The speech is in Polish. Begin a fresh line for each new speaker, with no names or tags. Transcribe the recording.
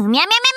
うみゃみゃみゃ